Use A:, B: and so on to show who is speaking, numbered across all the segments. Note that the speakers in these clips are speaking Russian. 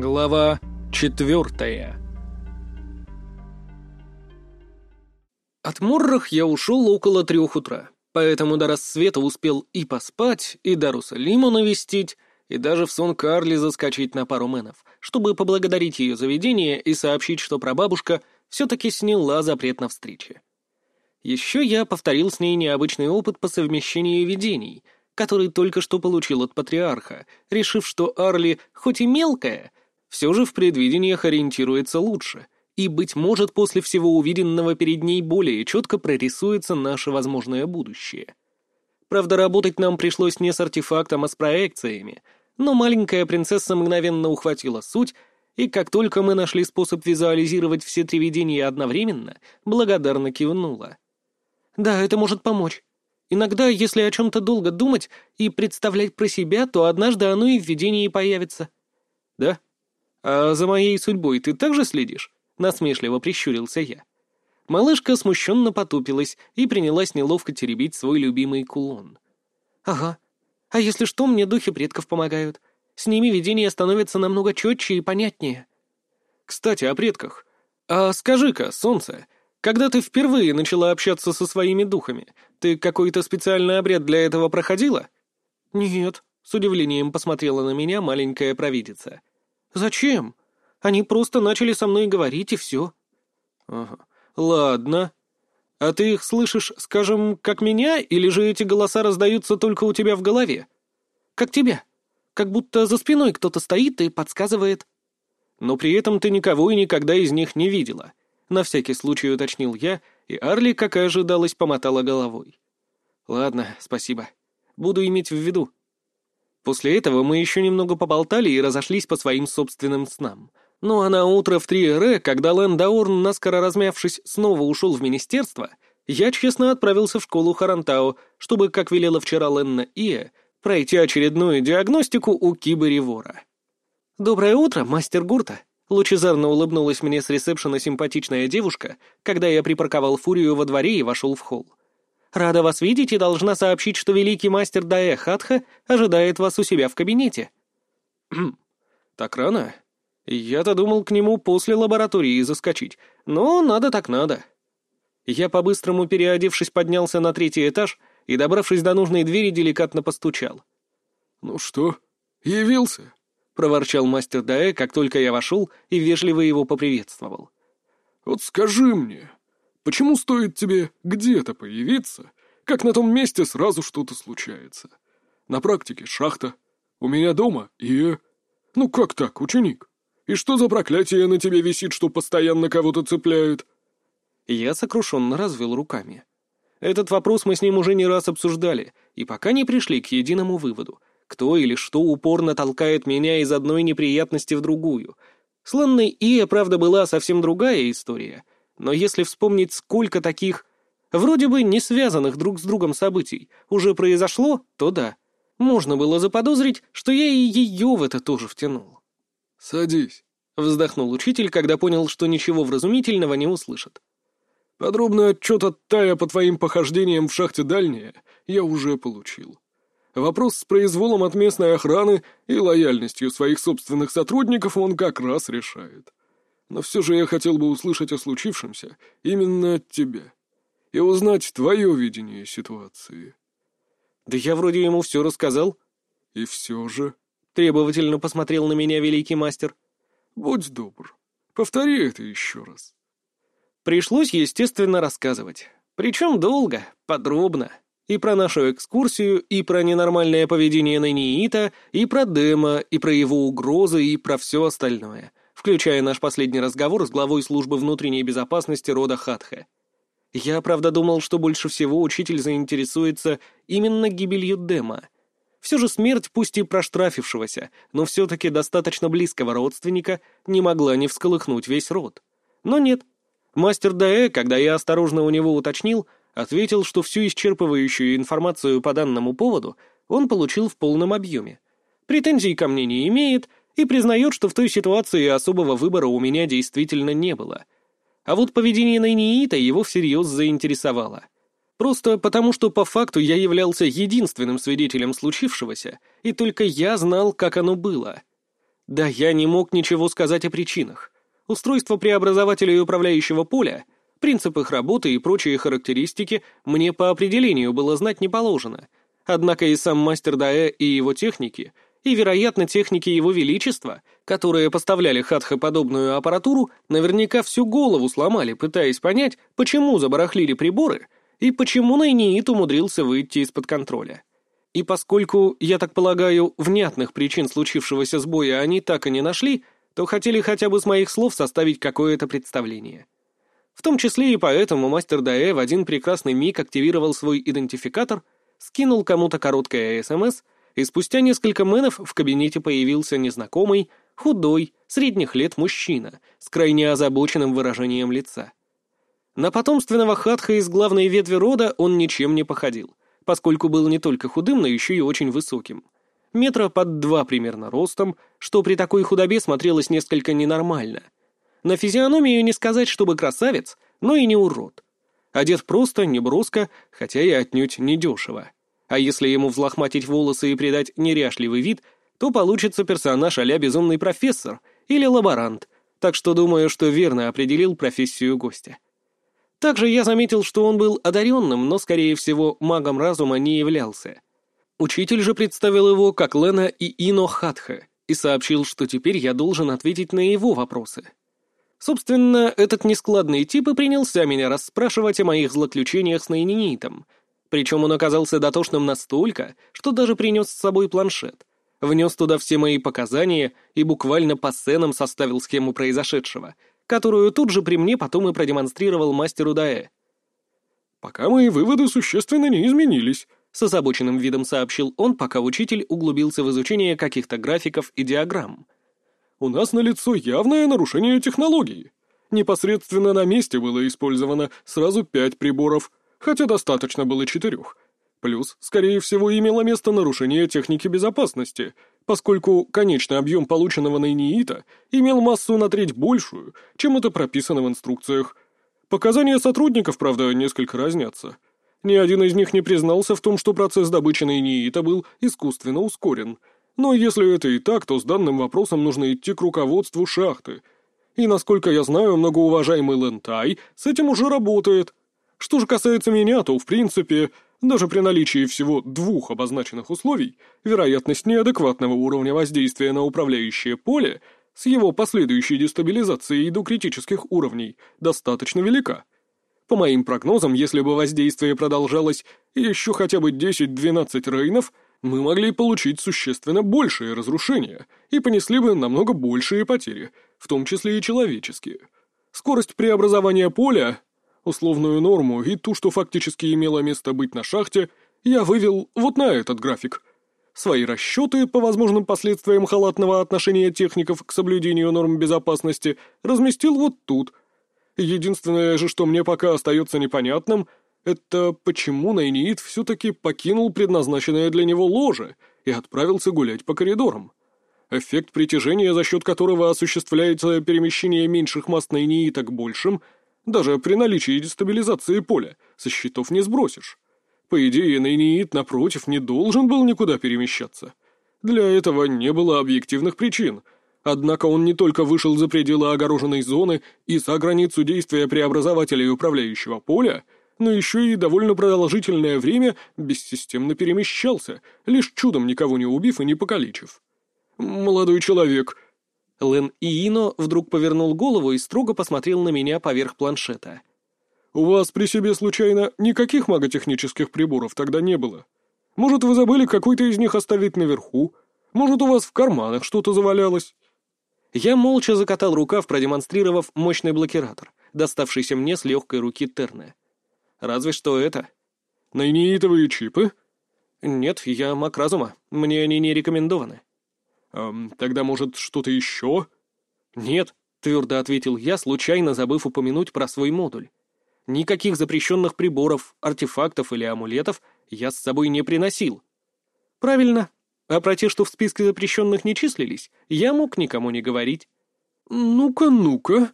A: Глава четвертая От Моррах я ушел около трех утра, поэтому до рассвета успел и поспать, и Даруса Лиму навестить, и даже в сон Карли заскочить на пару мэнов, чтобы поблагодарить ее заведение и сообщить, что прабабушка все-таки сняла запрет на встречи. Еще я повторил с ней необычный опыт по совмещению видений, который только что получил от патриарха, решив, что Арли, хоть и мелкая, все же в предвидениях ориентируется лучше, и, быть может, после всего увиденного перед ней более четко прорисуется наше возможное будущее. Правда, работать нам пришлось не с артефактом, а с проекциями, но маленькая принцесса мгновенно ухватила суть, и как только мы нашли способ визуализировать все три видения одновременно, благодарно кивнула. Да, это может помочь. Иногда, если о чем-то долго думать и представлять про себя, то однажды оно и в видении появится. Да? А за моей судьбой ты также следишь? Насмешливо прищурился я. Малышка смущенно потупилась и принялась неловко теребить свой любимый кулон. «Ага. А если что, мне духи предков помогают. С ними видение становится намного четче и понятнее». «Кстати, о предках. А скажи-ка, солнце, когда ты впервые начала общаться со своими духами, ты какой-то специальный обряд для этого проходила?» «Нет», — с удивлением посмотрела на меня маленькая провидица. «Зачем? Они просто начали со мной говорить, и все». «Ага. Ладно. А ты их слышишь, скажем, как меня, или же эти голоса раздаются только у тебя в голове?» «Как тебя. Как будто за спиной кто-то стоит и подсказывает». «Но при этом ты никого и никогда из них не видела», на всякий случай уточнил я, и Арли, как и ожидалось, помотала головой. «Ладно, спасибо. Буду иметь в виду». После этого мы еще немного поболтали и разошлись по своим собственным снам. Ну а на утро в 3 когда Лэн Даурн, наскоро размявшись, снова ушел в министерство, я честно отправился в школу Харантао, чтобы, как велела вчера Ленна Ия, пройти очередную диагностику у Кибы Вора. «Доброе утро, мастер Гурта!» Лучезарно улыбнулась мне с ресепшена симпатичная девушка, когда я припарковал фурию во дворе и вошел в холл. «Рада вас видеть и должна сообщить, что великий мастер Дая Хатха ожидает вас у себя в кабинете». «Так рано? Я-то думал к нему после лаборатории заскочить, но надо так надо». Я, по-быстрому переодевшись, поднялся на третий этаж и, добравшись до нужной двери, деликатно постучал.
B: «Ну что, явился?»
A: проворчал мастер Даэ, как только я вошел и вежливо его поприветствовал.
B: «Вот скажи мне, почему стоит тебе где-то появиться, как на том месте сразу что-то случается? На практике шахта, у меня дома и... Ну как так, ученик? И что за проклятие на тебе висит, что постоянно кого-то цепляет?»
A: Я сокрушенно развел руками. Этот вопрос мы с ним уже не раз обсуждали, и пока не пришли к единому выводу — кто или что упорно толкает меня из одной неприятности в другую. С Ланной Ия, правда, была совсем другая история, но если вспомнить, сколько таких, вроде бы не связанных друг с другом событий, уже произошло, то да, можно было заподозрить, что я и ее в это тоже втянул.
B: «Садись», — вздохнул учитель, когда понял, что ничего вразумительного не услышит. «Подробный отчет от Тая по твоим похождениям в шахте дальняя я уже получил. Вопрос с произволом от местной охраны и лояльностью своих собственных сотрудников он как раз решает. Но все же я хотел бы услышать о случившемся именно от тебя и узнать твое видение ситуации.
A: Да я вроде ему все рассказал.
B: И все же...
A: Требовательно посмотрел на меня великий мастер.
B: Будь добр, повтори это еще раз.
A: Пришлось, естественно, рассказывать. Причем долго, подробно. И про нашу экскурсию, и про ненормальное поведение Наниита, и про Дема, и про его угрозы, и про все остальное, включая наш последний разговор с главой службы внутренней безопасности рода Хатха. Я, правда, думал, что больше всего учитель заинтересуется именно гибелью Дема. Все же смерть, пусть и проштрафившегося, но все-таки достаточно близкого родственника, не могла не всколыхнуть весь род. Но нет. Мастер Даэ, когда я осторожно у него уточнил, ответил, что всю исчерпывающую информацию по данному поводу он получил в полном объеме. Претензий ко мне не имеет и признает, что в той ситуации особого выбора у меня действительно не было. А вот поведение Найниита его всерьез заинтересовало. Просто потому, что по факту я являлся единственным свидетелем случившегося, и только я знал, как оно было. Да я не мог ничего сказать о причинах. Устройство преобразователя и управляющего поля, принцип их работы и прочие характеристики мне по определению было знать не положено. Однако и сам мастер Даэ и его техники, и, вероятно, техники его величества, которые поставляли Хатха подобную аппаратуру, наверняка всю голову сломали, пытаясь понять, почему забарахлили приборы и почему Найниит умудрился выйти из-под контроля. И поскольку, я так полагаю, внятных причин случившегося сбоя они так и не нашли, то хотели хотя бы с моих слов составить какое-то представление. В том числе и поэтому мастер Даэ в один прекрасный миг активировал свой идентификатор, скинул кому-то короткое СМС, и спустя несколько мэнов в кабинете появился незнакомый, худой, средних лет мужчина с крайне озабоченным выражением лица. На потомственного хатха из главной ветви рода он ничем не походил, поскольку был не только худым, но еще и очень высоким — метра под два примерно ростом, что при такой худобе смотрелось несколько ненормально. На физиономию не сказать, чтобы красавец, но и не урод. Одет просто, не броско, хотя и отнюдь недешево. А если ему взлохматить волосы и придать неряшливый вид, то получится персонаж а безумный профессор или лаборант, так что думаю, что верно определил профессию гостя. Также я заметил, что он был одаренным, но, скорее всего, магом разума не являлся — Учитель же представил его как Лена и Ино Хатха и сообщил, что теперь я должен ответить на его вопросы. Собственно, этот нескладный тип и принялся меня расспрашивать о моих злоключениях с Найнинитом. Причем он оказался дотошным настолько, что даже принес с собой планшет. Внес туда все мои показания и буквально по сценам составил схему произошедшего, которую тут же при мне потом и продемонстрировал мастеру Даэ.
B: «Пока мои выводы существенно не изменились»,
A: с озабоченным видом сообщил он, пока учитель углубился в изучение каких-то графиков и диаграмм.
B: «У нас налицо явное нарушение технологии. Непосредственно на месте было использовано сразу пять приборов, хотя достаточно было четырех. Плюс, скорее всего, имело место нарушение техники безопасности, поскольку конечный объем полученного нейниита имел массу на треть большую, чем это прописано в инструкциях. Показания сотрудников, правда, несколько разнятся». Ни один из них не признался в том, что процесс добычи нейниита был искусственно ускорен. Но если это и так, то с данным вопросом нужно идти к руководству шахты. И, насколько я знаю, многоуважаемый Лентай с этим уже работает. Что же касается меня, то, в принципе, даже при наличии всего двух обозначенных условий, вероятность неадекватного уровня воздействия на управляющее поле с его последующей дестабилизацией до критических уровней достаточно велика. По моим прогнозам, если бы воздействие продолжалось еще хотя бы 10-12 рейнов, мы могли получить существенно большее разрушение и понесли бы намного большие потери, в том числе и человеческие. Скорость преобразования поля, условную норму и ту, что фактически имело место быть на шахте, я вывел вот на этот график. Свои расчеты по возможным последствиям халатного отношения техников к соблюдению норм безопасности разместил вот тут — Единственное же, что мне пока остается непонятным, это почему Найниит все-таки покинул предназначенное для него ложе и отправился гулять по коридорам. Эффект притяжения, за счет которого осуществляется перемещение меньших масс Найниита к большим, даже при наличии дестабилизации поля, со счетов не сбросишь. По идее, Найниит, напротив, не должен был никуда перемещаться. Для этого не было объективных причин — Однако он не только вышел за пределы огороженной зоны и за границу действия преобразователя и управляющего поля, но еще и довольно продолжительное время бессистемно перемещался, лишь чудом никого не убив и не покалечив. «Молодой человек», Лен Иино вдруг повернул голову и строго посмотрел на меня поверх планшета. «У вас при себе, случайно, никаких маготехнических приборов тогда не было? Может, вы забыли какой-то из них оставить наверху? Может, у вас в карманах что-то завалялось?» Я молча закатал рукав, продемонстрировав мощный блокиратор, доставшийся мне с легкой руки Терны. Разве что это. Найнитовые чипы? Нет, я маг разума. Мне они не рекомендованы. Эм, тогда, может, что-то еще? Нет, твердо ответил я, случайно забыв упомянуть про свой модуль. Никаких запрещенных приборов, артефактов или амулетов я с собой не приносил. Правильно, а про те, что в списке запрещенных не числились, я мог никому не говорить. «Ну-ка, ну-ка».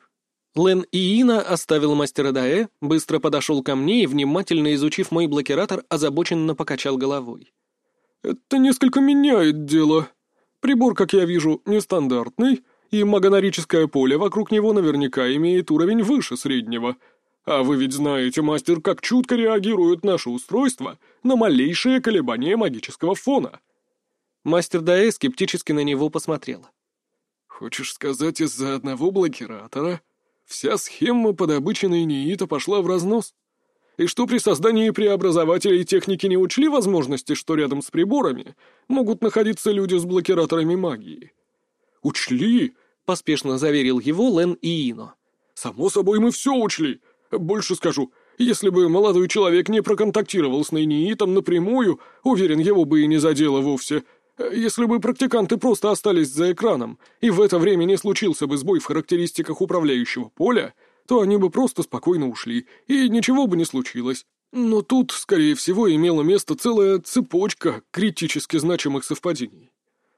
B: Лен Иина оставил мастера Даэ, быстро подошел ко мне и, внимательно изучив мой блокиратор, озабоченно покачал головой. «Это несколько меняет дело. Прибор, как я вижу, нестандартный, и магонорическое поле вокруг него наверняка имеет уровень выше среднего. А вы ведь знаете, мастер, как чутко реагируют наши устройства на малейшее колебание магического фона».
A: Мастер Даэ скептически на него посмотрел.
B: «Хочешь сказать, из-за одного блокиратора вся схема по добыче нейниита пошла в разнос?» И что при создании преобразователей техники не учли возможности, что рядом с приборами могут находиться люди с блокираторами магии? «Учли!» — поспешно заверил его Лен и Ино. «Само собой, мы все учли. Больше скажу, если бы молодой человек не проконтактировал с Нейниитом напрямую, уверен, его бы и не задело вовсе. Если бы практиканты просто остались за экраном, и в это время не случился бы сбой в характеристиках управляющего поля, то они бы просто спокойно ушли, и ничего бы не случилось. Но тут, скорее всего, имела место целая цепочка критически значимых совпадений.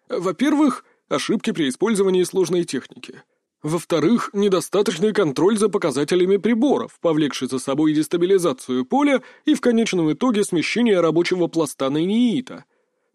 B: Во-первых, ошибки при использовании сложной техники. Во-вторых, недостаточный контроль за показателями приборов, повлекший за собой дестабилизацию поля и в конечном итоге смещение рабочего пласта нейниита.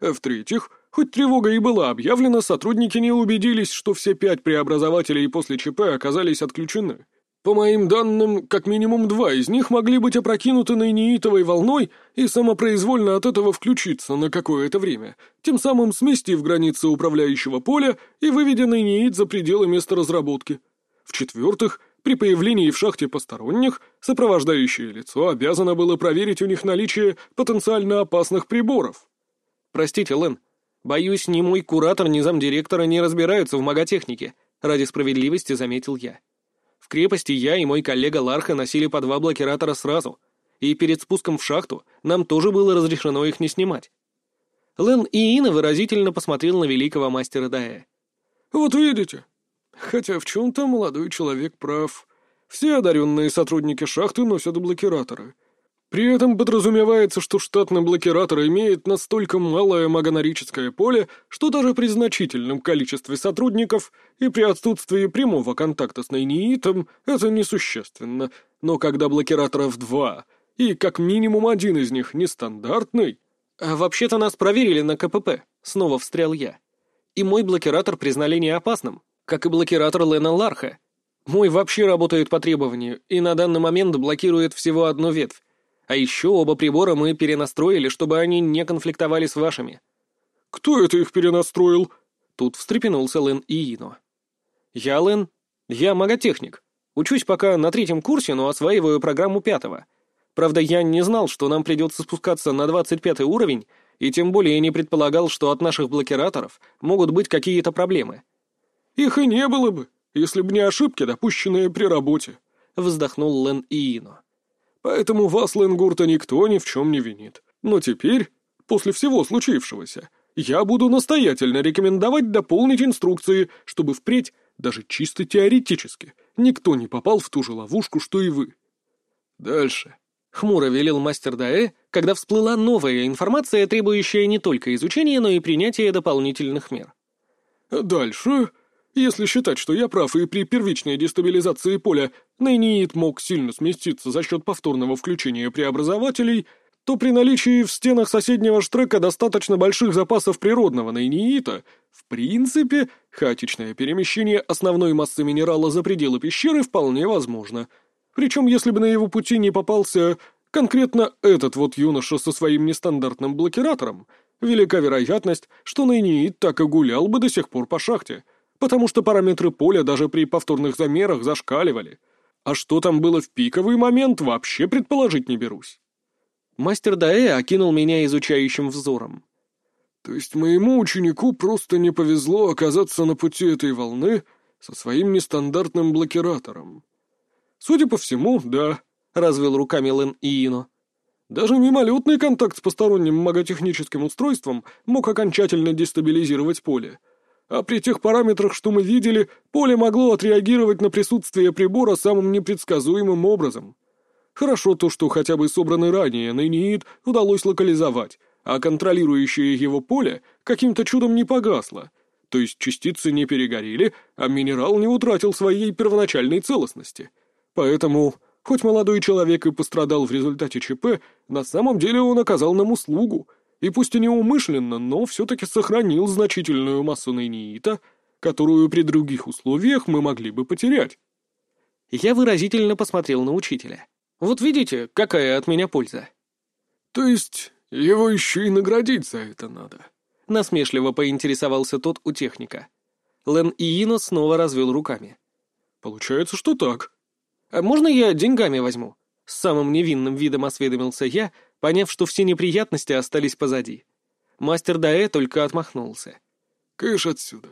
B: В-третьих, хоть тревога и была объявлена, сотрудники не убедились, что все пять преобразователей после ЧП оказались отключены. По моим данным, как минимум два из них могли быть опрокинуты нейнеитовой волной и самопроизвольно от этого включиться на какое-то время, тем самым сместив границы управляющего поля и выведя нейнеит за пределы места разработки. В-четвертых, при появлении в шахте посторонних, сопровождающее лицо обязано было проверить у них наличие потенциально опасных приборов.
A: «Простите, Лэн, боюсь, ни мой куратор, ни замдиректора не разбираются в маготехнике», ради справедливости заметил я крепости я и мой коллега Ларха носили по два блокиратора сразу, и перед спуском в шахту нам тоже было разрешено их не снимать. Лен и Ина выразительно посмотрел на великого мастера Дая.
B: «Вот видите. Хотя в чем-то молодой человек прав. Все одаренные сотрудники шахты носят блокираторы. При этом подразумевается, что штатный блокиратор имеет настолько малое магонорическое поле, что даже при значительном количестве сотрудников и при отсутствии прямого контакта с нейниитом это несущественно. Но когда блокираторов два, и как минимум один из них нестандартный...
A: А вообще-то нас проверили на КПП, снова встрял я. И мой блокиратор признали неопасным, как и блокиратор Лена Ларха. Мой вообще работает по требованию, и на данный момент блокирует всего одну ветвь, а еще оба прибора мы перенастроили, чтобы они не конфликтовали с вашими».
B: «Кто это их перенастроил?»
A: Тут встрепенулся Лэн и Ино. «Я Лэн. Я маготехник. Учусь пока на третьем курсе, но осваиваю программу пятого. Правда, я не знал, что нам придется спускаться на двадцать пятый уровень, и тем более не предполагал, что от наших блокираторов могут быть какие-то проблемы».
B: «Их и не было бы, если бы не ошибки, допущенные при работе», — вздохнул Лэн Иино. Поэтому вас, Ленгурта, никто ни в чем не винит. Но теперь, после всего случившегося, я буду настоятельно рекомендовать дополнить инструкции, чтобы впредь, даже чисто теоретически, никто не попал в ту же ловушку, что и вы. Дальше.
A: Хмуро велел мастер Даэ, когда всплыла новая информация, требующая не только изучения, но и принятия дополнительных мер.
B: Дальше если считать, что я прав, и при первичной дестабилизации поля нейниит мог сильно сместиться за счет повторного включения преобразователей, то при наличии в стенах соседнего штрека достаточно больших запасов природного нейниита, в принципе, хаотичное перемещение основной массы минерала за пределы пещеры вполне возможно. Причем, если бы на его пути не попался конкретно этот вот юноша со своим нестандартным блокиратором, велика вероятность, что нейниит так и гулял бы до сих пор по шахте — потому что параметры поля даже при повторных замерах зашкаливали. А что там было в пиковый момент, вообще предположить не берусь.
A: Мастер Даэ окинул меня изучающим взором.
B: То есть моему ученику просто не повезло оказаться на пути этой волны со своим нестандартным блокиратором. Судя по всему, да, — развел руками Лен Иино. Даже мимолетный контакт с посторонним маготехническим устройством мог окончательно дестабилизировать поле — а при тех параметрах, что мы видели, поле могло отреагировать на присутствие прибора самым непредсказуемым образом. Хорошо то, что хотя бы собранный ранее нейнит удалось локализовать, а контролирующее его поле каким-то чудом не погасло. То есть частицы не перегорели, а минерал не утратил своей первоначальной целостности. Поэтому, хоть молодой человек и пострадал в результате ЧП, на самом деле он оказал нам услугу — И пусть и неумышленно, но все-таки сохранил значительную массу нейниита, которую при других условиях мы могли бы потерять.
A: Я выразительно посмотрел на учителя. Вот видите, какая от меня польза.
B: То есть его еще и наградить за это надо.
A: Насмешливо поинтересовался тот у техника. Лен Иино снова развел руками.
B: Получается, что так.
A: А можно я деньгами возьму? С самым невинным видом осведомился я, поняв, что все неприятности остались позади. Мастер Даэ только отмахнулся.
B: «Кыш отсюда.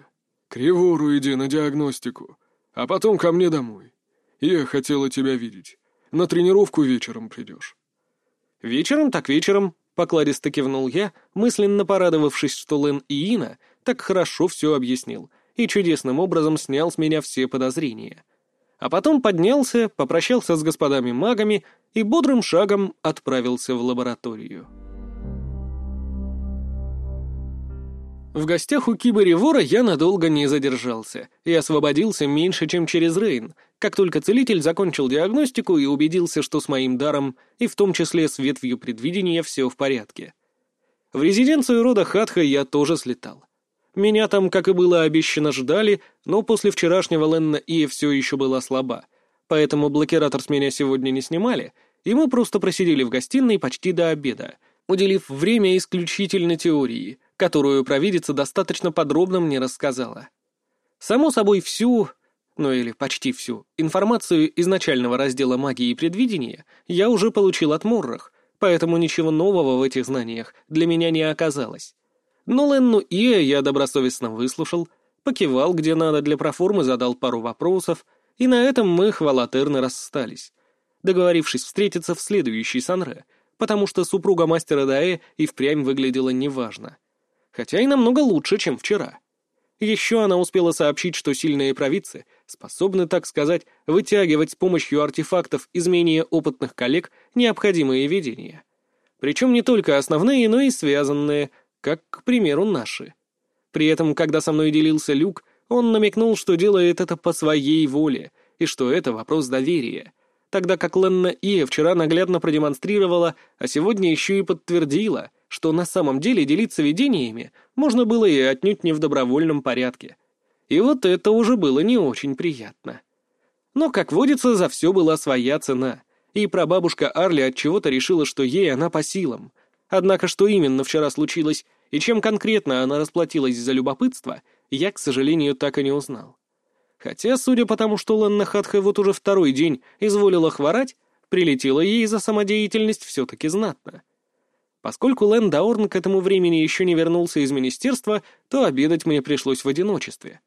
B: К Ревору иди на диагностику, а потом ко мне домой. Я хотела тебя видеть. На тренировку вечером придешь».
A: «Вечером так вечером», — покладисто кивнул я, мысленно порадовавшись, что Лен и Ина так хорошо все объяснил и чудесным образом снял с меня все подозрения. А потом поднялся, попрощался с господами магами и бодрым шагом отправился в лабораторию. В гостях у Кибори Вора я надолго не задержался и освободился меньше, чем через Рейн, как только целитель закончил диагностику и убедился, что с моим даром, и в том числе с ветвью предвидения, все в порядке. В резиденцию рода Хатха я тоже слетал. Меня там, как и было обещано, ждали, но после вчерашнего Ленна Ия все еще была слаба, поэтому блокиратор с меня сегодня не снимали, и мы просто просидели в гостиной почти до обеда, уделив время исключительно теории — которую провидица достаточно подробно мне рассказала. Само собой, всю, ну или почти всю, информацию из начального раздела магии и предвидения я уже получил от Моррах, поэтому ничего нового в этих знаниях для меня не оказалось. Но Ленну Ия я добросовестно выслушал, покивал где надо для проформы, задал пару вопросов, и на этом мы хвалатерно расстались, договорившись встретиться в следующий Санре, потому что супруга мастера Даэ и впрямь выглядела неважно хотя и намного лучше, чем вчера. Еще она успела сообщить, что сильные провидцы способны, так сказать, вытягивать с помощью артефактов из опытных коллег необходимые видения. Причем не только основные, но и связанные, как, к примеру, наши. При этом, когда со мной делился Люк, он намекнул, что делает это по своей воле, и что это вопрос доверия, тогда как Ленна Ия вчера наглядно продемонстрировала, а сегодня еще и подтвердила — что на самом деле делиться видениями можно было и отнюдь не в добровольном порядке. И вот это уже было не очень приятно. Но, как водится, за все была своя цена, и прабабушка Арли от чего то решила, что ей она по силам. Однако, что именно вчера случилось, и чем конкретно она расплатилась за любопытство, я, к сожалению, так и не узнал. Хотя, судя по тому, что Ланна Хатха вот уже второй день изволила хворать, прилетела ей за самодеятельность все-таки знатно. Поскольку Лэн Даорн к этому времени еще не вернулся из министерства, то обедать мне пришлось в одиночестве.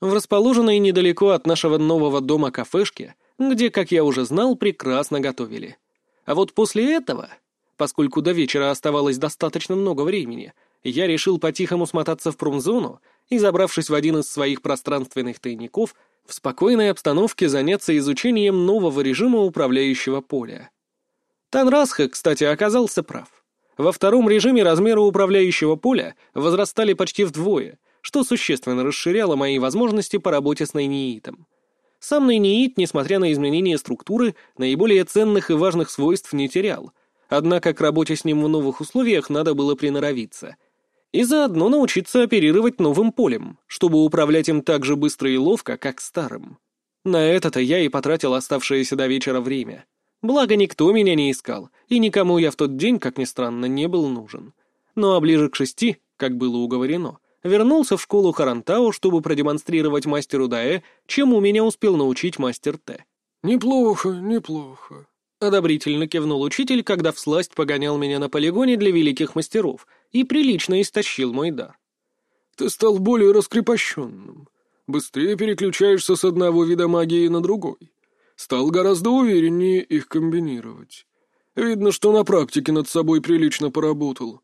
A: В расположенной недалеко от нашего нового дома кафешке, где, как я уже знал, прекрасно готовили. А вот после этого, поскольку до вечера оставалось достаточно много времени, я решил по-тихому смотаться в промзону и, забравшись в один из своих пространственных тайников, в спокойной обстановке заняться изучением нового режима управляющего поля. Танрасха, кстати, оказался прав. Во втором режиме размеры управляющего поля возрастали почти вдвое, что существенно расширяло мои возможности по работе с найниитом. Сам найниит, несмотря на изменение структуры, наиболее ценных и важных свойств не терял, однако к работе с ним в новых условиях надо было приноровиться. И заодно научиться оперировать новым полем, чтобы управлять им так же быстро и ловко, как старым. На это-то я и потратил оставшееся до вечера время. Благо, никто меня не искал, и никому я в тот день, как ни странно, не был нужен. Ну а ближе к шести, как было уговорено, вернулся в школу Харантау, чтобы продемонстрировать мастеру Даэ, чему меня успел научить мастер Т.
B: «Неплохо, неплохо», —
A: одобрительно кивнул учитель, когда всласть погонял меня на полигоне для великих мастеров и прилично истощил мой дар.
B: «Ты стал более раскрепощенным. Быстрее переключаешься с одного вида магии на другой стал гораздо увереннее их комбинировать. Видно, что на практике над собой прилично поработал.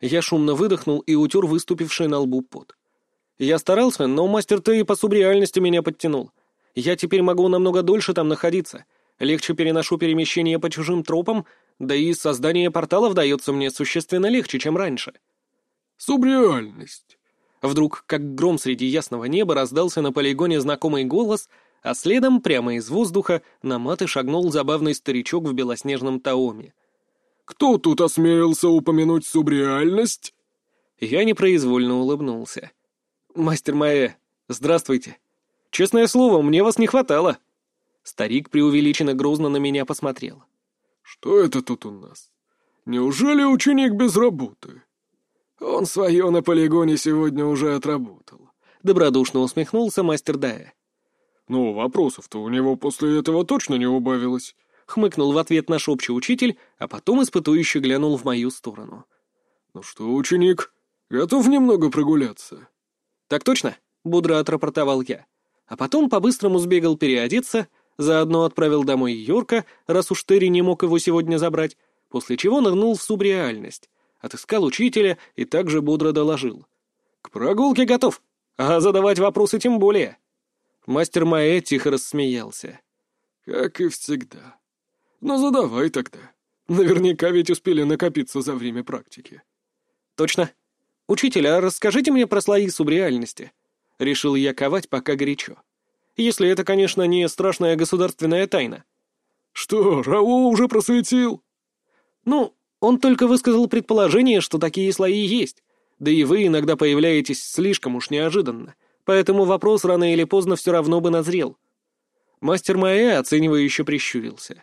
A: Я шумно выдохнул и утер выступивший на лбу пот. Я старался, но мастер Т и по субреальности меня подтянул. Я теперь могу намного дольше там находиться. Легче переношу перемещение по чужим тропам, да и создание порталов дается мне существенно легче, чем раньше.
B: Субреальность.
A: Вдруг, как гром среди ясного неба, раздался на полигоне знакомый голос — а следом, прямо из воздуха, на маты шагнул забавный старичок в белоснежном таоме.
B: кто тут осмелился упомянуть субреальность?»
A: Я непроизвольно улыбнулся. «Мастер Маэ, здравствуйте. Честное слово, мне вас не хватало». Старик преувеличенно грозно на меня посмотрел.
B: «Что это тут у нас? Неужели ученик без работы?» «Он свое на полигоне сегодня уже отработал», — добродушно усмехнулся мастер Дая. «Ну, вопросов-то у него после этого точно не убавилось», — хмыкнул в ответ наш общий учитель, а потом испытующе глянул в мою сторону. «Ну что, ученик, готов немного прогуляться?»
A: «Так точно», — бодро отрапортовал я. А потом по-быстрому сбегал переодеться, заодно отправил домой Йорка, раз уж Терри не мог его сегодня забрать, после чего нырнул в субреальность, отыскал учителя и также бодро доложил. «К прогулке готов, а задавать вопросы тем более». Мастер Маэ тихо рассмеялся.
B: «Как и всегда. Но задавай тогда. Наверняка ведь успели накопиться за время практики».
A: «Точно. Учитель, а расскажите мне про слои субреальности». Решил я ковать пока горячо. Если это, конечно, не страшная государственная тайна.
B: «Что, Рао уже просветил?»
A: «Ну, он только высказал предположение, что такие слои есть. Да и вы иногда появляетесь слишком уж неожиданно, поэтому вопрос рано или поздно все равно бы назрел». Мастер Маэ оценивающе прищурился.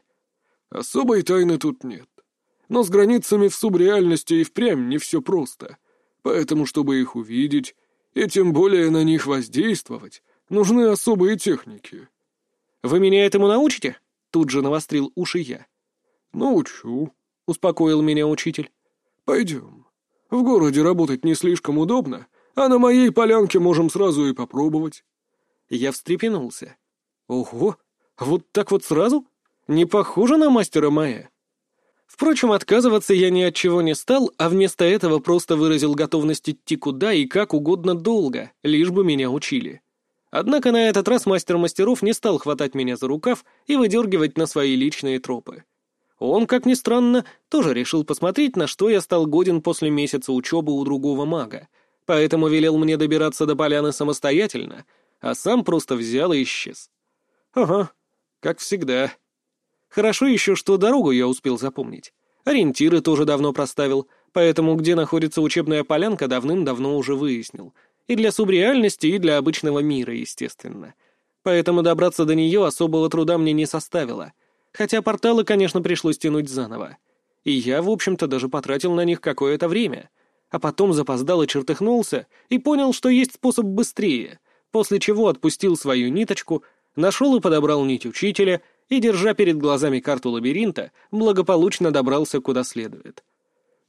B: «Особой тайны тут нет. Но с границами в субреальности и впрямь не все просто. Поэтому, чтобы их увидеть, и тем более на них воздействовать, нужны особые техники».
A: «Вы меня этому научите?» — тут же навострил уши я.
B: «Научу», —
A: успокоил меня учитель.
B: «Пойдем. В городе работать не слишком удобно, а на моей полянке можем сразу и попробовать».
A: Я встрепенулся. «Ого! Вот так вот сразу? Не похоже на мастера Майя?» Впрочем, отказываться я ни от чего не стал, а вместо этого просто выразил готовность идти куда и как угодно долго, лишь бы меня учили. Однако на этот раз мастер мастеров не стал хватать меня за рукав и выдергивать на свои личные тропы. Он, как ни странно, тоже решил посмотреть, на что я стал годен после месяца учебы у другого мага, поэтому велел мне добираться до поляны самостоятельно, а сам просто взял и исчез. Ага, как всегда. Хорошо еще, что дорогу я успел запомнить. Ориентиры тоже давно проставил, поэтому где находится учебная полянка, давным-давно уже выяснил. И для субреальности, и для обычного мира, естественно. Поэтому добраться до нее особого труда мне не составило — хотя порталы, конечно, пришлось тянуть заново. И я, в общем-то, даже потратил на них какое-то время, а потом запоздал и чертыхнулся и понял, что есть способ быстрее, после чего отпустил свою ниточку, нашел и подобрал нить учителя и, держа перед глазами карту лабиринта, благополучно добрался куда следует.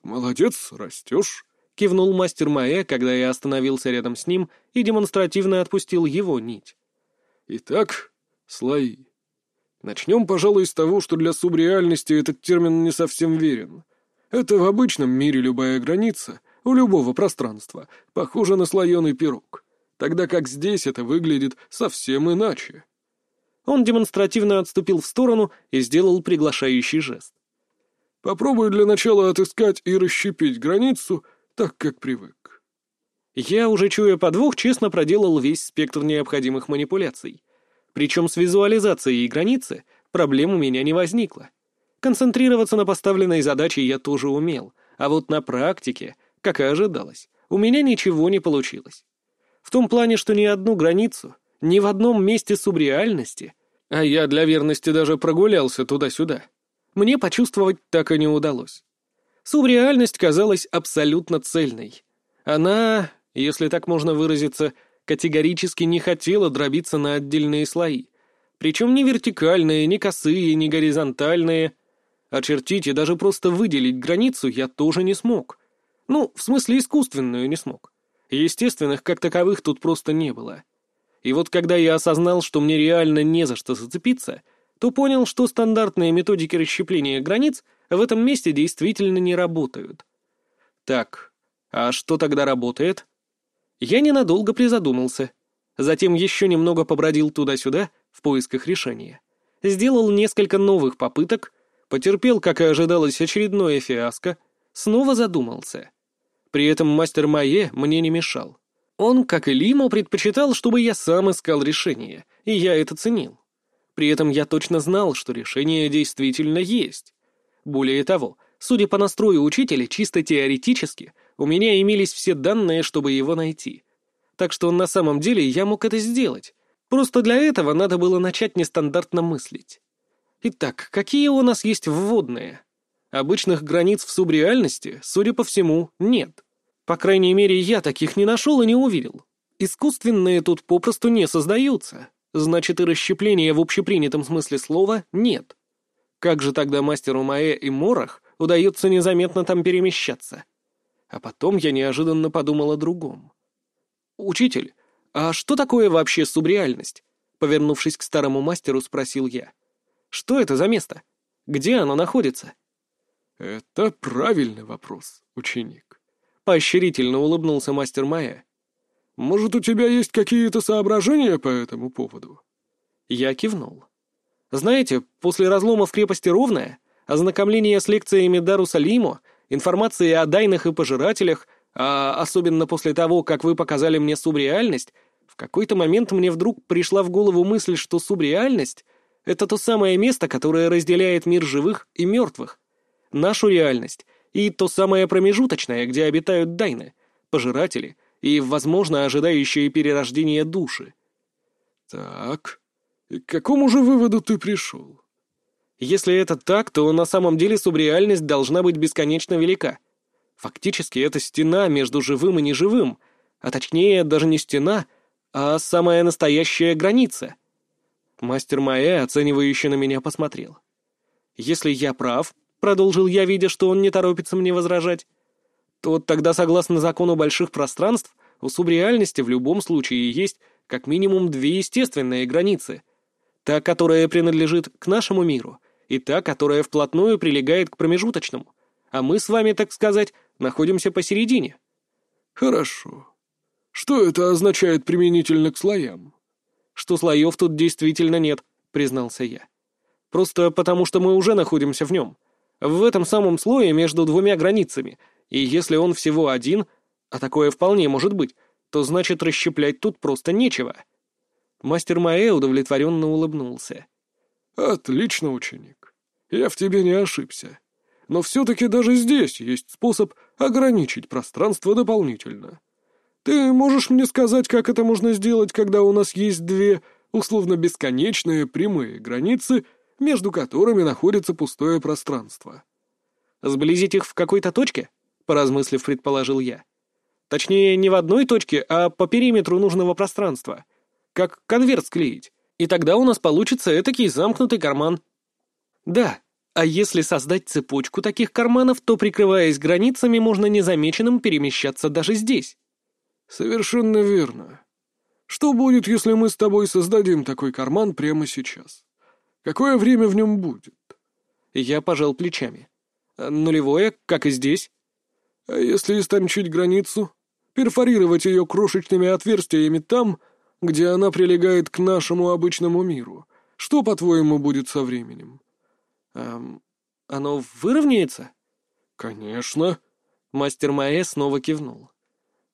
B: «Молодец, растешь», —
A: кивнул мастер Маэ, когда я остановился рядом с ним и демонстративно отпустил его нить.
B: «Итак, слои. Начнем, пожалуй, с того, что для субреальности этот термин не совсем верен. Это в обычном мире любая граница, у любого пространства, похожа на слоеный пирог, тогда как здесь это выглядит совсем иначе.
A: Он демонстративно отступил в сторону и сделал приглашающий жест.
B: Попробуй для начала отыскать и расщепить границу так, как привык.
A: Я, уже чуя подвох, честно проделал весь спектр необходимых манипуляций — причем с визуализацией границы проблем у меня не возникло. Концентрироваться на поставленной задаче я тоже умел, а вот на практике, как и ожидалось, у меня ничего не получилось. В том плане, что ни одну границу, ни в одном месте субреальности, а я для верности даже прогулялся туда-сюда, мне почувствовать так и не удалось. Субреальность казалась абсолютно цельной. Она, если так можно выразиться, категорически не хотела дробиться на отдельные слои. Причем не вертикальные, не косые, не горизонтальные. Очертить и даже просто выделить границу я тоже не смог. Ну, в смысле искусственную не смог. Естественных, как таковых, тут просто не было. И вот когда я осознал, что мне реально не за что зацепиться, то понял, что стандартные методики расщепления границ в этом месте действительно не работают. Так, а что тогда работает? Я ненадолго призадумался. Затем еще немного побродил туда-сюда в поисках решения. Сделал несколько новых попыток, потерпел, как и ожидалось, очередное фиаско, снова задумался. При этом мастер Майе мне не мешал. Он, как и Лимо, предпочитал, чтобы я сам искал решение, и я это ценил. При этом я точно знал, что решение действительно есть. Более того, Судя по настрою учителя, чисто теоретически, у меня имелись все данные, чтобы его найти. Так что на самом деле я мог это сделать. Просто для этого надо было начать нестандартно мыслить. Итак, какие у нас есть вводные? Обычных границ в субреальности, судя по всему, нет. По крайней мере, я таких не нашел и не увидел. Искусственные тут попросту не создаются. Значит, и расщепления в общепринятом смысле слова нет. Как же тогда мастеру Маэ и Морах удается незаметно там перемещаться? А потом я неожиданно подумал о другом. «Учитель, а что такое вообще субреальность?» Повернувшись к старому мастеру, спросил я. «Что это за место? Где оно находится?»
B: «Это правильный вопрос, ученик», —
A: поощрительно улыбнулся мастер Майя.
B: «Может, у тебя есть какие-то соображения по этому поводу?»
A: Я кивнул. «Знаете, после разлома в крепости Ровная, ознакомления с лекциями Даруса Лимо, информации о дайнах и пожирателях, а особенно после того, как вы показали мне субреальность, в какой-то момент мне вдруг пришла в голову мысль, что субреальность — это то самое место, которое разделяет мир живых и мертвых, нашу реальность и то самое промежуточное, где обитают дайны, пожиратели и, возможно, ожидающие перерождения души.
B: Так, к какому же выводу ты пришел?
A: Если это так, то на самом деле субреальность должна быть бесконечно велика. Фактически это стена между живым и неживым, а точнее даже не стена, а самая настоящая граница. Мастер Маэ, оценивающе на меня, посмотрел. Если я прав, продолжил я, видя, что он не торопится мне возражать, то тогда, согласно закону больших пространств, у субреальности в любом случае есть как минимум две естественные границы. Та, которая принадлежит к нашему миру, и та, которая вплотную прилегает к промежуточному. А мы с вами, так сказать, находимся посередине.
B: Хорошо. Что это означает применительно к слоям?
A: Что слоев тут действительно нет, признался я. Просто потому, что мы уже находимся в нем в этом самом слое между двумя границами, и если он всего один, а такое вполне может быть, то значит расщеплять тут просто нечего. Мастер Маэ удовлетворенно улыбнулся.
B: «Отлично, ученик. Я в тебе не ошибся. Но все-таки даже здесь есть способ ограничить пространство дополнительно. Ты можешь мне сказать, как это можно сделать, когда у нас есть две условно бесконечные прямые границы между которыми находится пустое пространство.
A: «Сблизить их в какой-то точке?» — поразмыслив, предположил я. «Точнее, не в одной точке, а по периметру нужного пространства. Как конверт склеить. И тогда у нас получится этакий замкнутый карман». «Да, а если создать цепочку таких карманов, то, прикрываясь границами, можно незамеченным перемещаться даже здесь».
B: «Совершенно верно. Что будет, если мы с тобой создадим такой карман прямо сейчас?» Какое время в нем будет?»
A: Я пожал плечами. «Нулевое, как и здесь».
B: «А если истончить границу, перфорировать ее крошечными отверстиями там, где она прилегает к нашему обычному миру, что, по-твоему, будет со временем?»
A: «Эм, оно выровняется?»
B: «Конечно».
A: Мастер Маэ снова кивнул.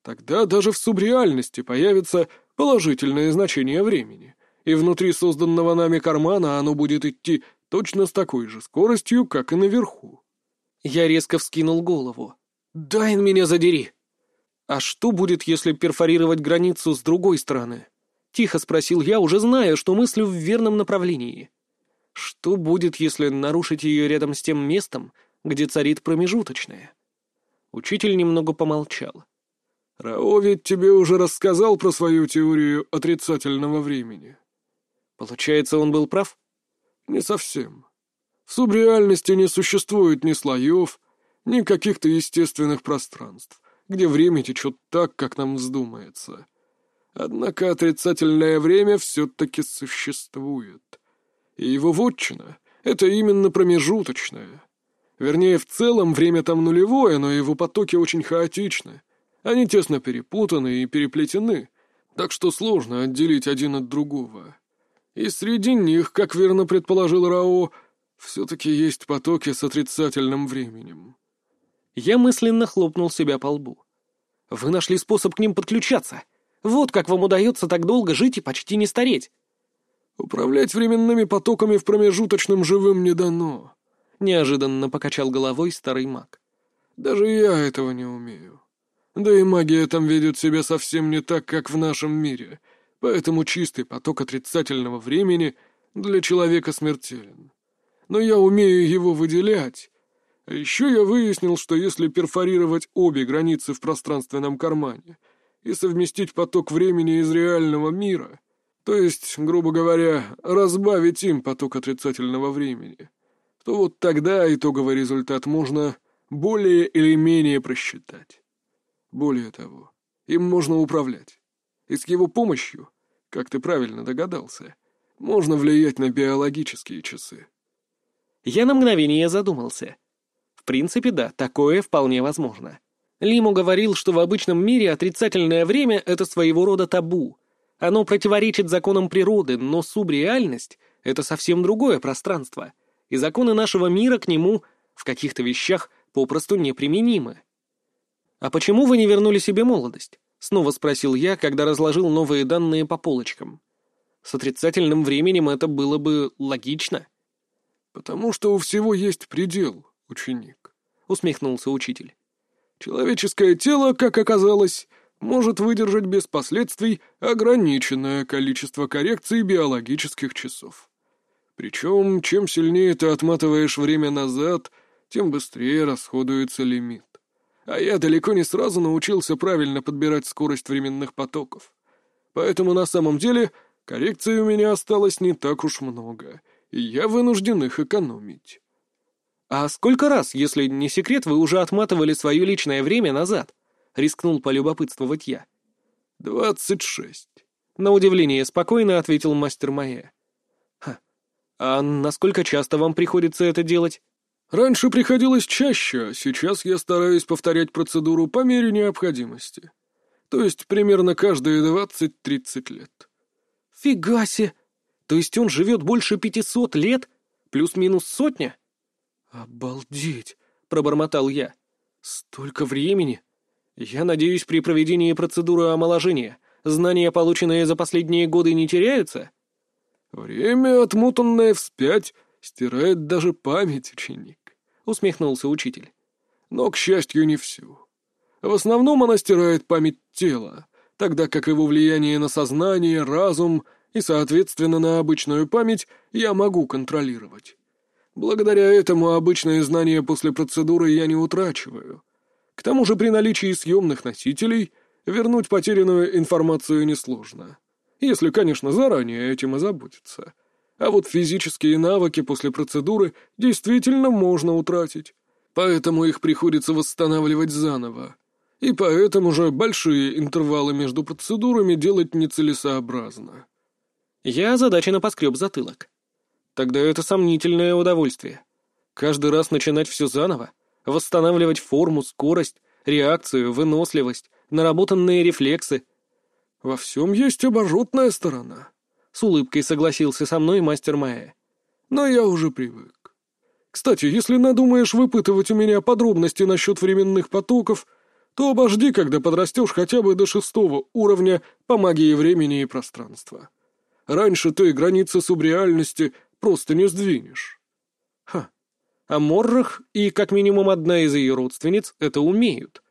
B: «Тогда даже в субреальности появится положительное значение времени и внутри созданного нами кармана оно будет идти точно с такой же скоростью, как и наверху.
A: Я резко вскинул голову. «Дай меня задери!» «А что будет, если перфорировать границу с другой стороны?» Тихо спросил я, уже зная, что мыслю в верном направлении. «Что будет, если нарушить ее рядом с тем местом, где царит промежуточное?» Учитель немного помолчал.
B: «Рао ведь тебе уже рассказал про свою теорию отрицательного времени.
A: Получается, он был прав?
B: Не совсем. В субреальности не существует ни слоев, ни каких-то естественных пространств, где время течет так, как нам вздумается. Однако отрицательное время все-таки существует. И его вотчина — это именно промежуточное. Вернее, в целом время там нулевое, но его потоки очень хаотичны. Они тесно перепутаны и переплетены, так что сложно отделить один от другого. И среди них, как верно предположил Рао, все-таки есть потоки с отрицательным временем.
A: Я мысленно хлопнул себя по лбу. Вы нашли способ к ним подключаться. Вот как вам удается так долго жить и почти не стареть.
B: Управлять временными потоками в промежуточном живым не дано.
A: — неожиданно покачал головой старый маг.
B: «Даже я этого не умею. Да и магия там ведет себя совсем не так, как в нашем мире, поэтому чистый поток отрицательного времени для человека смертелен. Но я умею его выделять. А еще я выяснил, что если перфорировать обе границы в пространственном кармане и совместить поток времени из реального мира, то есть, грубо говоря, разбавить им поток отрицательного времени, то вот тогда итоговый результат можно более или менее просчитать. Более того, им можно управлять. И с его помощью, как ты правильно догадался, можно влиять на биологические часы.
A: Я на мгновение задумался. В принципе, да, такое вполне возможно. Лиму говорил, что в обычном мире отрицательное время — это своего рода табу. Оно противоречит законам природы, но субреальность — это совсем другое пространство, и законы нашего мира к нему в каких-то вещах попросту неприменимы. «А почему вы не вернули себе молодость?» — снова спросил я, когда разложил новые данные по полочкам. С отрицательным временем это было бы логично.
B: «Потому что у всего есть предел, ученик», — усмехнулся учитель. «Человеческое тело, как оказалось, может выдержать без последствий ограниченное количество коррекций биологических часов. Причем, чем сильнее ты отматываешь время назад, тем быстрее расходуется лимит. А я далеко не сразу научился правильно подбирать скорость временных потоков. Поэтому на самом деле коррекций у меня осталось не так уж много, и я вынужден их экономить.
A: «А сколько раз, если не секрет, вы уже отматывали свое личное время назад?» — рискнул полюбопытствовать я.
B: «Двадцать шесть», —
A: на удивление спокойно ответил мастер Майя. «Ха, а насколько часто вам приходится это делать?»
B: Раньше приходилось чаще, а сейчас я стараюсь повторять процедуру по мере необходимости. То есть примерно каждые двадцать-тридцать лет.
A: Фига себе! То есть он живет больше пятисот лет? Плюс-минус сотня? Обалдеть! Пробормотал я. Столько времени! Я надеюсь, при проведении процедуры омоложения знания, полученные за последние годы, не теряются?
B: Время, отмутанное вспять, стирает даже память, ученик усмехнулся учитель. Но, к счастью, не всю. В основном она стирает память тела, тогда как его влияние на сознание, разум и, соответственно, на обычную память я могу контролировать. Благодаря этому обычные знания после процедуры я не утрачиваю. К тому же при наличии съемных носителей вернуть потерянную информацию несложно. Если, конечно, заранее этим озаботиться. А вот физические навыки после процедуры действительно можно утратить. Поэтому их приходится восстанавливать заново. И поэтому же большие интервалы между процедурами делать нецелесообразно.
A: Я озадаченно поскреб затылок. Тогда это сомнительное удовольствие. Каждый раз начинать все заново, восстанавливать форму, скорость, реакцию, выносливость, наработанные рефлексы.
B: Во всем есть оборотная сторона. — с улыбкой согласился со мной мастер Майя. «Но я уже привык. Кстати, если надумаешь выпытывать у меня подробности насчет временных потоков, то обожди, когда подрастешь хотя бы до шестого уровня по магии времени и пространства. Раньше ты границы субреальности просто не сдвинешь».
A: «Ха, а Моррах и как минимум одна из ее родственниц это умеют».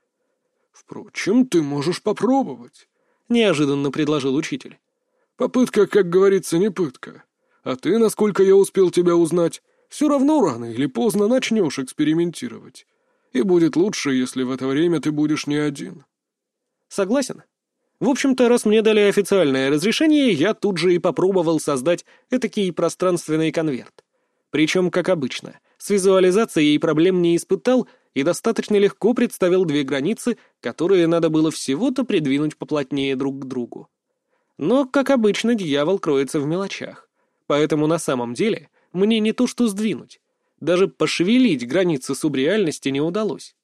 B: «Впрочем, ты можешь попробовать», —
A: неожиданно предложил учитель.
B: Попытка, как говорится, не пытка. А ты, насколько я успел тебя узнать, все равно рано или поздно начнешь экспериментировать. И будет лучше, если в это время ты будешь не один.
A: Согласен. В общем-то, раз мне дали официальное разрешение, я тут же и попробовал создать этакий пространственный конверт. Причем, как обычно, с визуализацией проблем не испытал и достаточно легко представил две границы, которые надо было всего-то придвинуть поплотнее друг к другу. Но, как обычно, дьявол кроется в мелочах. Поэтому на самом деле мне не то что сдвинуть. Даже пошевелить границы субреальности не удалось.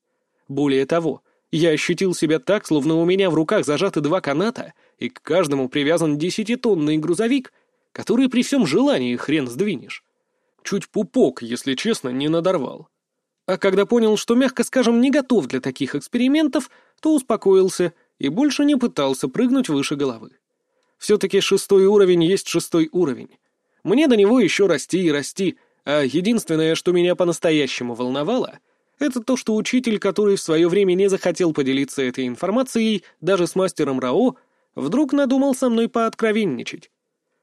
A: Более того, я ощутил себя так, словно у меня в руках зажаты два каната, и к каждому привязан десятитонный грузовик, который при всем желании хрен сдвинешь. Чуть пупок, если честно, не надорвал. А когда понял, что, мягко скажем, не готов для таких экспериментов, то успокоился и больше не пытался прыгнуть выше головы. Все-таки шестой уровень есть шестой уровень. Мне до него еще расти и расти, А единственное, что меня по-настоящему волновало, это то, что учитель, который в свое время не захотел поделиться этой информацией даже с мастером Рао, вдруг надумал со мной пооткровенничать.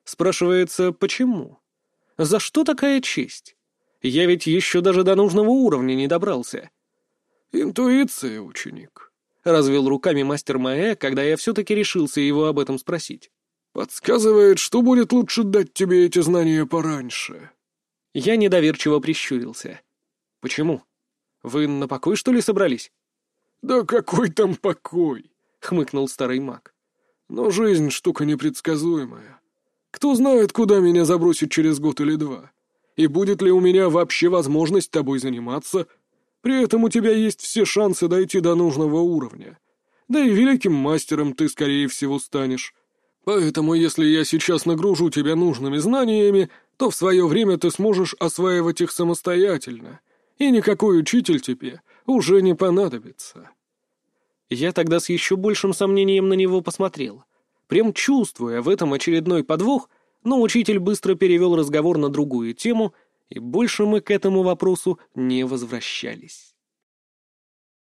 A: Спрашивается, почему? За что такая честь? Я ведь еще даже до нужного уровня не добрался.
B: «Интуиция, ученик», —
A: развел руками мастер Маэ, когда я все-таки решился его об этом спросить.
B: «Подсказывает, что будет лучше дать тебе эти знания пораньше».
A: Я недоверчиво прищурился. «Почему? Вы на покой, что ли, собрались?»
B: «Да какой там покой?» — хмыкнул старый маг. «Но жизнь — штука непредсказуемая. Кто знает, куда меня забросит через год или два? И будет ли у меня вообще возможность тобой заниматься? При этом у тебя есть все шансы дойти до нужного уровня. Да и великим мастером ты, скорее всего, станешь. Поэтому, если я сейчас нагружу тебя нужными знаниями, то в свое время ты сможешь осваивать их самостоятельно, и никакой учитель тебе уже не понадобится».
A: Я тогда с еще большим сомнением на него посмотрел, прям чувствуя в этом очередной подвох, но учитель быстро перевел разговор на другую тему, и больше мы к этому вопросу не возвращались.